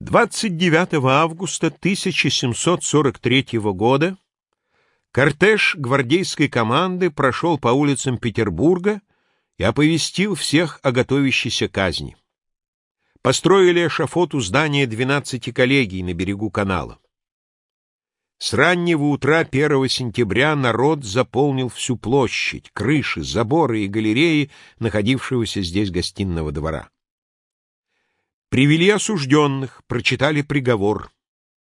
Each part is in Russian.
29 августа 1743 года кортеж гвардейской команды прошел по улицам Петербурга и оповестил всех о готовящейся казни. Построили эшафот у здания 12 коллегий на берегу канала. С раннего утра 1 сентября народ заполнил всю площадь, крыши, заборы и галереи находившегося здесь гостиного двора. Привели осужденных, прочитали приговор,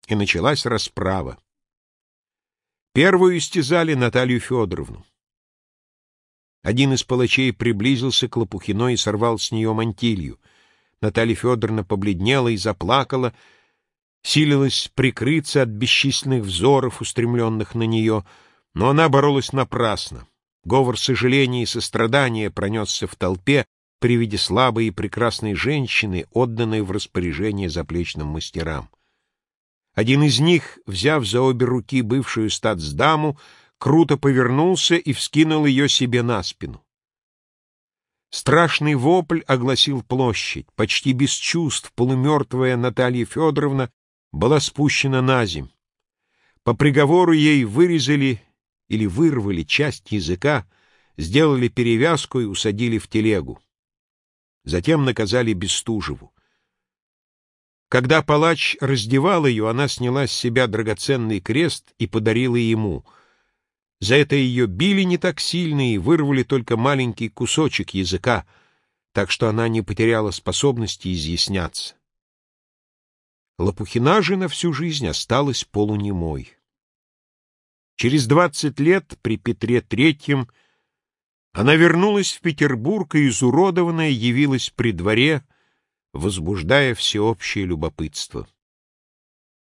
и началась расправа. Первую истязали Наталью Федоровну. Один из палачей приблизился к Лопухиной и сорвал с нее мантилью. Наталья Федоровна побледнела и заплакала, силилась прикрыться от бесчисленных взоров, устремленных на нее, но она боролась напрасно. Говор сожаления и сострадания пронесся в толпе при виде слабой и прекрасной женщины, отданной в распоряжение заплечным мастерам. Один из них, взяв за обе руки бывшую статсдаму, круто повернулся и вскинул ее себе на спину. Страшный вопль огласил площадь. Почти без чувств полумертвая Наталья Федоровна была спущена на земь. По приговору ей вырезали или вырвали часть языка, сделали перевязку и усадили в телегу. Затем наказали Бестужеву. Когда палач раздевал ее, она сняла с себя драгоценный крест и подарила ему. За это ее били не так сильно и вырвали только маленький кусочек языка, так что она не потеряла способности изъясняться. Лопухина же на всю жизнь осталась полунемой. Через двадцать лет при Петре Третьем она вернулась в Петербург и изуродованная явилась при дворе, возбуждая всеобщее любопытство.